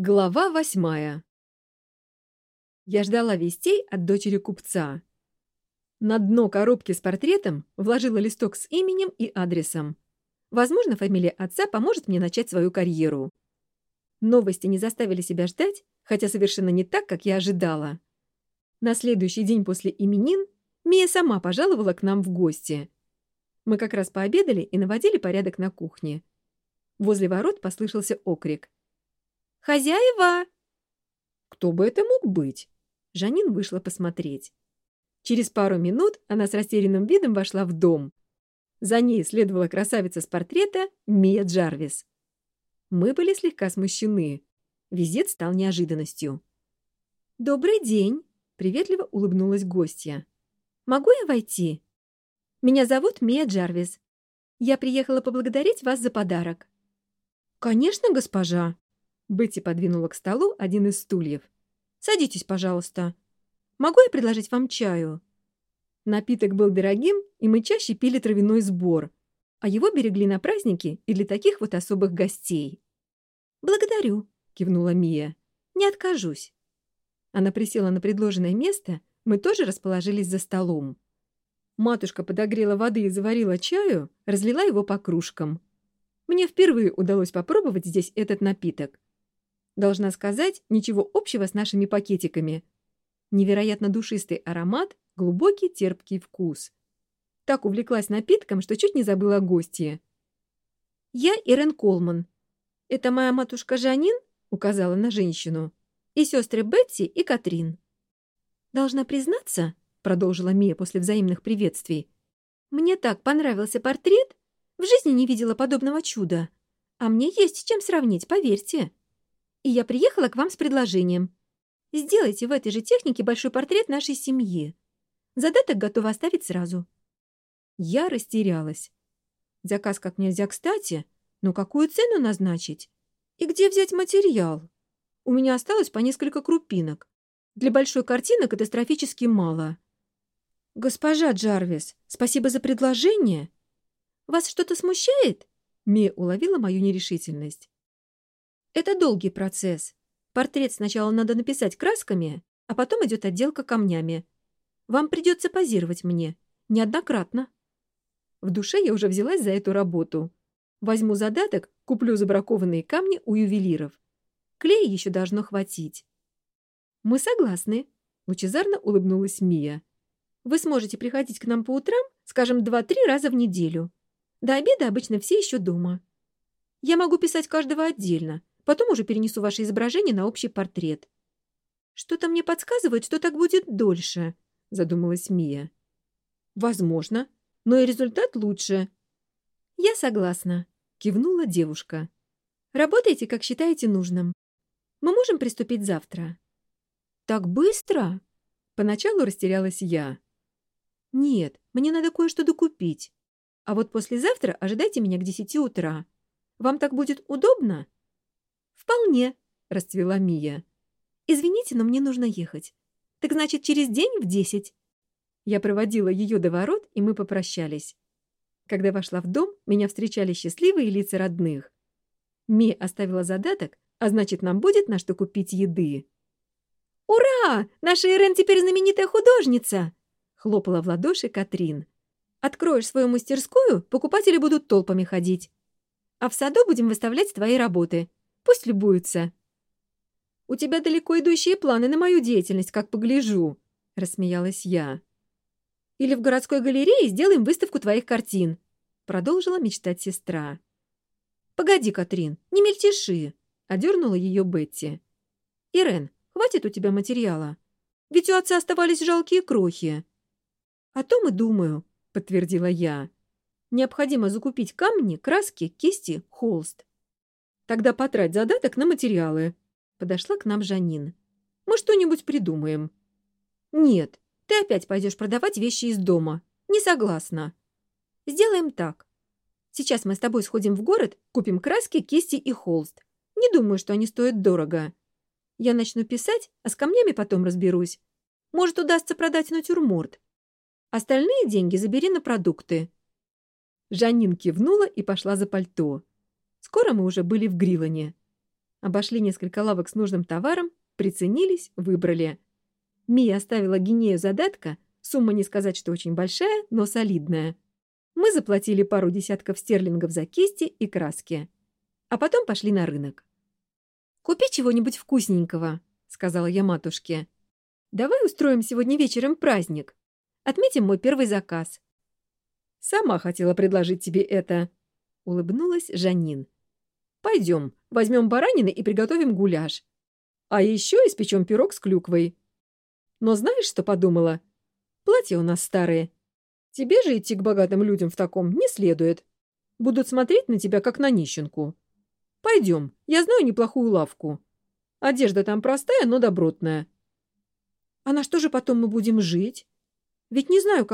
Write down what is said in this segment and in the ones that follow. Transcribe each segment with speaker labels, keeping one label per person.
Speaker 1: Глава восьмая Я ждала вестей от дочери купца. На дно коробки с портретом вложила листок с именем и адресом. Возможно, фамилия отца поможет мне начать свою карьеру. Новости не заставили себя ждать, хотя совершенно не так, как я ожидала. На следующий день после именин Мия сама пожаловала к нам в гости. Мы как раз пообедали и наводили порядок на кухне. Возле ворот послышался окрик. «Хозяева!» Кто бы это мог быть? Жанин вышла посмотреть. Через пару минут она с растерянным видом вошла в дом. За ней следовала красавица с портрета Мия Джарвис. Мы были слегка смущены. Визит стал неожиданностью. «Добрый день!» — приветливо улыбнулась гостья. «Могу я войти?» «Меня зовут Мия Джарвис. Я приехала поблагодарить вас за подарок». «Конечно, госпожа!» Бетти подвинула к столу один из стульев. «Садитесь, пожалуйста. Могу я предложить вам чаю?» Напиток был дорогим, и мы чаще пили травяной сбор, а его берегли на праздники и для таких вот особых гостей. «Благодарю», — кивнула Мия. «Не откажусь». Она присела на предложенное место, мы тоже расположились за столом. Матушка подогрела воды и заварила чаю, разлила его по кружкам. Мне впервые удалось попробовать здесь этот напиток. должна сказать, ничего общего с нашими пакетиками. Невероятно душистый аромат, глубокий терпкий вкус. Так увлеклась напитком, что чуть не забыла о гостье. «Я Ирен Колман. Это моя матушка Жанин?» — указала на женщину. «И сестры Бетти и Катрин». «Должна признаться», — продолжила Мия после взаимных приветствий, «мне так понравился портрет. В жизни не видела подобного чуда. А мне есть чем сравнить, поверьте». и я приехала к вам с предложением. Сделайте в этой же технике большой портрет нашей семьи. Задаток готова оставить сразу». Я растерялась. Заказ как нельзя кстати, но какую цену назначить? И где взять материал? У меня осталось по несколько крупинок. Для большой картины катастрофически мало. «Госпожа Джарвис, спасибо за предложение. Вас что-то смущает?» Мия уловила мою нерешительность. Это долгий процесс. Портрет сначала надо написать красками, а потом идет отделка камнями. Вам придется позировать мне. Неоднократно. В душе я уже взялась за эту работу. Возьму задаток, куплю забракованные камни у ювелиров. Клея еще должно хватить. Мы согласны, лучезарно улыбнулась Мия. Вы сможете приходить к нам по утрам, скажем, два-три раза в неделю. До обеда обычно все еще дома. Я могу писать каждого отдельно, Потом уже перенесу ваше изображение на общий портрет. Что-то мне подсказывает, что так будет дольше, задумалась Мия. Возможно, но и результат лучше. Я согласна, кивнула девушка. Работайте, как считаете нужным. Мы можем приступить завтра. Так быстро? Поначалу растерялась я. Нет, мне надо кое-что докупить. А вот послезавтра ожидайте меня к десяти утра. Вам так будет удобно? «Вполне», — расцвела Мия. «Извините, но мне нужно ехать. Так значит, через день в десять?» Я проводила ее до ворот, и мы попрощались. Когда вошла в дом, меня встречали счастливые лица родных. Ми оставила задаток, а значит, нам будет на что купить еды. «Ура! Наша Ирен теперь знаменитая художница!» — хлопала в ладоши Катрин. «Откроешь свою мастерскую, покупатели будут толпами ходить. А в саду будем выставлять твои работы. Пусть любуются. «У тебя далеко идущие планы на мою деятельность, как погляжу», — рассмеялась я. «Или в городской галерее сделаем выставку твоих картин», — продолжила мечтать сестра. «Погоди, Катрин, не мельтеши», — одернула ее Бетти. «Ирен, хватит у тебя материала. Ведь у отца оставались жалкие крохи». «О том и думаю», — подтвердила я. «Необходимо закупить камни, краски, кисти, холст. Тогда потрать задаток на материалы. Подошла к нам Жанин. Мы что-нибудь придумаем. Нет, ты опять пойдешь продавать вещи из дома. Не согласна. Сделаем так. Сейчас мы с тобой сходим в город, купим краски, кисти и холст. Не думаю, что они стоят дорого. Я начну писать, а с камнями потом разберусь. Может, удастся продать натюрморт. Остальные деньги забери на продукты. Жанин кивнула и пошла за пальто. Скоро мы уже были в Гриване. Обошли несколько лавок с нужным товаром, приценились, выбрали. Мия оставила гинею задатка, сумма не сказать, что очень большая, но солидная. Мы заплатили пару десятков стерлингов за кисти и краски. А потом пошли на рынок. «Купи чего-нибудь вкусненького», — сказала я матушке. «Давай устроим сегодня вечером праздник. Отметим мой первый заказ».
Speaker 2: «Сама хотела предложить тебе это», — улыбнулась Жанин. «Пойдем, возьмем баранины и приготовим гуляш. А еще испечем пирог с клюквой. Но знаешь, что подумала? Платья у нас старые. Тебе же идти к богатым людям в таком не следует. Будут смотреть на тебя, как на нищенку. Пойдем, я знаю неплохую лавку. Одежда там простая, но добротная.
Speaker 1: А на что же потом мы будем жить? Ведь не знаю,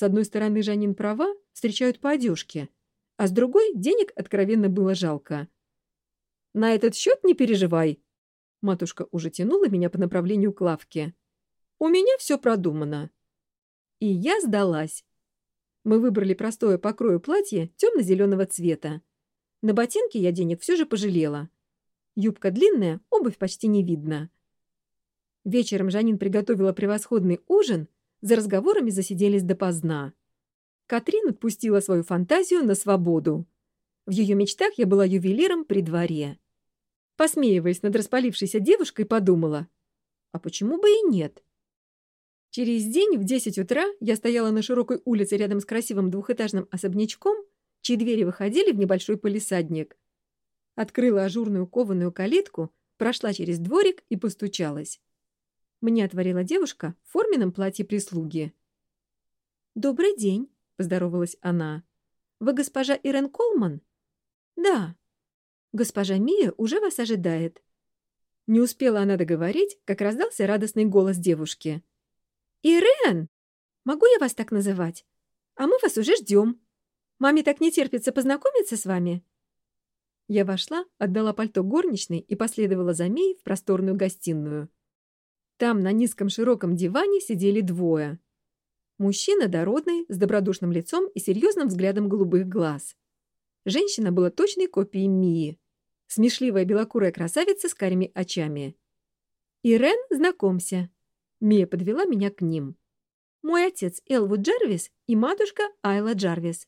Speaker 1: когда закончу картину, — растерялась я. С одной стороны, Жанин права, встречают по одежке, а с другой денег откровенно было жалко.
Speaker 2: На этот счет не переживай. Матушка уже тянула меня по направлению к лавке. У меня все продумано. И я сдалась. Мы выбрали простое по крою платье темно-зеленого цвета. На ботинки я денег все же пожалела. Юбка длинная, обувь почти не видно. Вечером Жанин приготовила превосходный ужин, за разговорами засиделись допоздна. Катрин отпустила свою фантазию на свободу. В ее мечтах я была ювелиром при дворе. Посмеиваясь над распалившейся девушкой, подумала, а почему бы и нет? Через день в 10 утра я стояла на широкой улице рядом с красивым двухэтажным особнячком, чьи двери выходили в небольшой полисадник. Открыла ажурную кованую калитку, Мне отворила девушка в форменном платье прислуги.
Speaker 1: «Добрый день», — поздоровалась она. «Вы госпожа Ирен Колман?» «Да». «Госпожа Мия уже вас ожидает».
Speaker 2: Не успела она договорить, как раздался радостный голос девушки.
Speaker 1: «Ирен! Могу я вас так называть? А мы вас уже ждем. Маме так не терпится познакомиться с вами».
Speaker 2: Я вошла, отдала пальто горничной и последовала за Мей в просторную гостиную. Там на низком широком диване сидели двое. Мужчина дородный, с добродушным лицом и серьезным взглядом голубых глаз. Женщина была точной копией Мии. Смешливая белокурая красавица с карими очами.
Speaker 1: «Ирен, знакомься!» Мия подвела меня к ним. «Мой отец Элвуд Джарвис и матушка Айла Джарвис».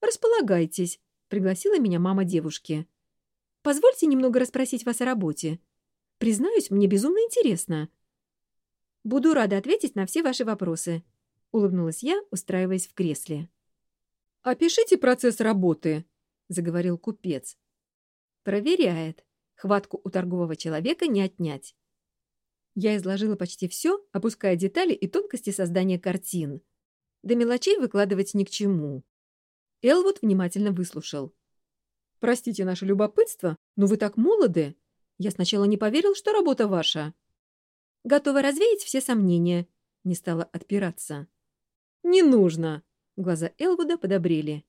Speaker 2: «Располагайтесь», — пригласила меня мама девушки.
Speaker 1: «Позвольте немного расспросить вас о работе. Признаюсь, мне безумно интересно». «Буду рада ответить на все ваши вопросы», — улыбнулась я, устраиваясь в кресле.
Speaker 2: «Опишите процесс работы», — заговорил купец.
Speaker 1: «Проверяет. Хватку у торгового человека не отнять».
Speaker 2: Я изложила почти все, опуская детали и тонкости создания картин.
Speaker 1: До мелочей выкладывать ни к чему.
Speaker 2: Элвуд внимательно выслушал. «Простите наше любопытство, но вы так молоды. Я сначала не поверил, что работа ваша».
Speaker 1: готова развеять все сомнения», — не стала отпираться.
Speaker 2: «Не нужно!» — глаза Элвуда подобрели.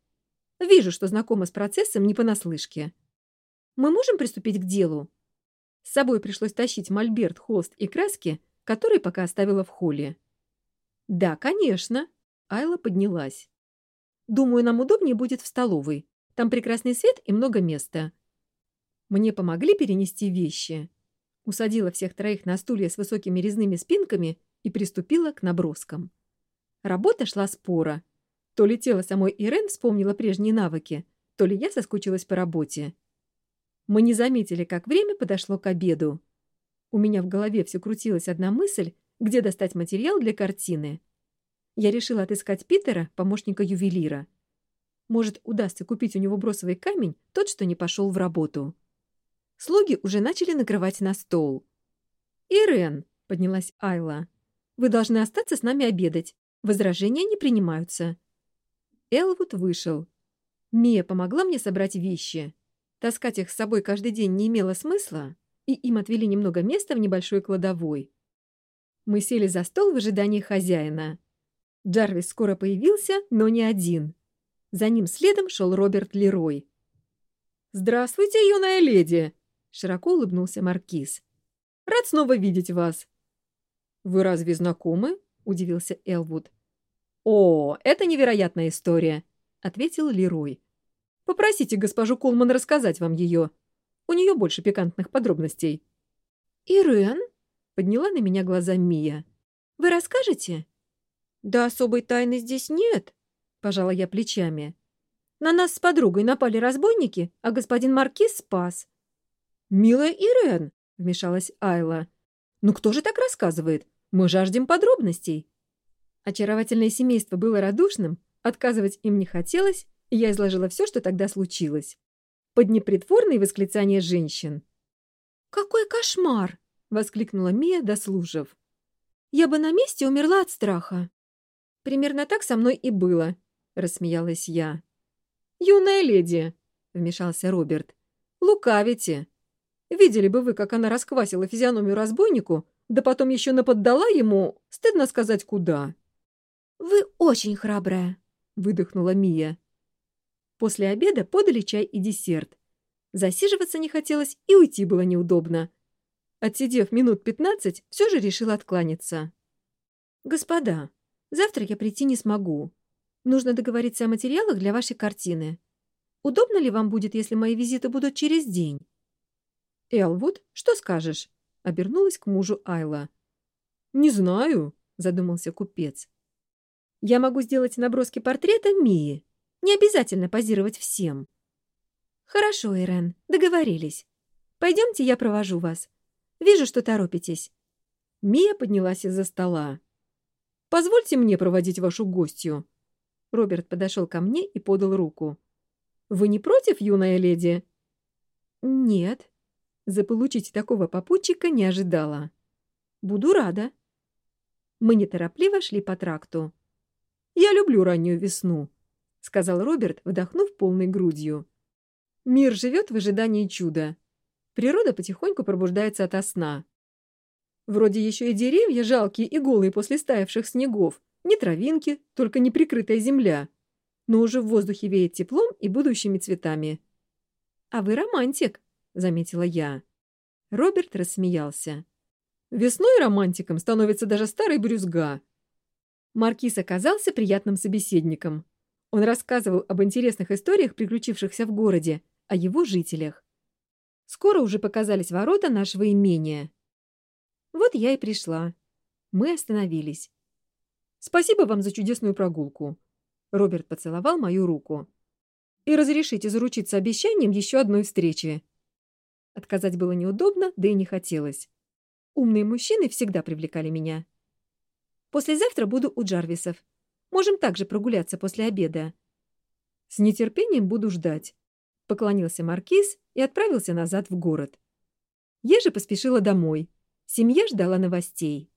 Speaker 2: «Вижу, что знакома с процессом не понаслышке. Мы можем приступить к делу?» С собой пришлось тащить мольберт, холст и краски, которые пока оставила в холле.
Speaker 1: «Да, конечно!»
Speaker 2: — Айла поднялась.
Speaker 1: «Думаю, нам удобнее будет в столовой. Там прекрасный свет и много места».
Speaker 2: Мне помогли перенести вещи усадила всех троих на стулья с высокими резными спинками и приступила к наброскам. Работа шла спора. То ли тело самой Ирен вспомнило прежние навыки, то ли я соскучилась по работе. Мы не заметили, как время подошло к обеду. У меня в голове все крутилась одна мысль, где достать материал для картины. Я решила отыскать Питера, помощника ювелира. Может, удастся купить у него бросовый камень, тот, что не пошел в работу. Слуги уже начали накрывать на стол. «Ирен», — поднялась Айла, — «вы должны остаться с нами обедать. Возражения не принимаются. Элвуд вышел. Мия помогла мне собрать вещи. Таскать их с собой каждый день не имело смысла, и им отвели немного места в небольшой кладовой. Мы сели за стол в ожидании хозяина. Джарвис скоро появился, но не один. За ним следом шел Роберт Лерой. «Здравствуйте, юная леди!» — широко улыбнулся Маркиз. «Рад снова видеть вас!» «Вы разве знакомы?» — удивился Элвуд. «О, это невероятная история», — ответил Лерой. Попросите госпожу Колман рассказать вам ее. У нее больше пикантных подробностей».
Speaker 1: «Ирен?» —
Speaker 2: подняла на меня глаза Мия.
Speaker 1: «Вы расскажете?» «Да особой тайны здесь нет», — пожала я плечами. «На нас с подругой напали разбойники, а господин Маркиз спас».
Speaker 2: «Милая Ирен», — вмешалась Айла. «Ну кто же так рассказывает? Мы жаждем подробностей». Очаровательное семейство было радушным, отказывать им не хотелось, я изложила все, что тогда случилось. Под непритворные восклицания женщин.
Speaker 1: «Какой кошмар!» — воскликнула Мия, дослужив.
Speaker 2: «Я бы на месте умерла от страха». «Примерно так со мной и было», — рассмеялась я. «Юная леди», — вмешался Роберт, — «лукавите. Видели бы вы, как она расквасила физиономию разбойнику, да потом еще наподдала ему, стыдно сказать, куда».
Speaker 1: «Вы очень храбрая», — выдохнула Мия.
Speaker 2: После обеда подали чай и десерт. Засиживаться не хотелось и уйти было неудобно. Отсидев минут пятнадцать, все же решил откланяться. «Господа, завтра я прийти не смогу. Нужно договориться о материалах для вашей картины. Удобно ли вам будет, если мои визиты будут через день?» «Элвуд, что скажешь?» — обернулась к мужу Айла. «Не знаю», — задумался купец. «Я могу сделать наброски портрета Мии. Не обязательно позировать всем.
Speaker 1: Хорошо, Ирен, договорились. Пойдемте, я провожу вас. Вижу, что торопитесь.
Speaker 2: Мия поднялась из-за стола. «Позвольте мне проводить вашу гостью». Роберт подошел ко мне и подал руку. «Вы не против, юная леди?»
Speaker 1: «Нет».
Speaker 2: Заполучить такого попутчика не ожидала. Буду рада. Мы неторопливо шли по тракту. «Я люблю раннюю весну», — сказал Роберт, вдохнув полной грудью. «Мир живет в ожидании чуда. Природа потихоньку пробуждается ото сна. Вроде еще и деревья жалкие и голые после стаявших снегов, ни травинки, только неприкрытая земля. Но уже в воздухе веет теплом и будущими цветами. А вы романтик заметила я. Роберт рассмеялся. «Весной романтиком становится даже старый брюзга». Маркиз оказался приятным собеседником. Он рассказывал об интересных историях, приключившихся в городе, о его жителях. Скоро уже показались ворота нашего имения. Вот я и пришла. Мы остановились. «Спасибо вам за чудесную прогулку». Роберт поцеловал мою руку. «И разрешите заручиться обещанием еще одной встречи», Отказать было неудобно, да и не хотелось. Умные мужчины всегда привлекали меня. Послезавтра буду у Джарвисов. Можем также прогуляться после обеда. С нетерпением буду ждать. Поклонился маркиз и отправился назад в город. Я же поспешила домой. Семья ждала новостей.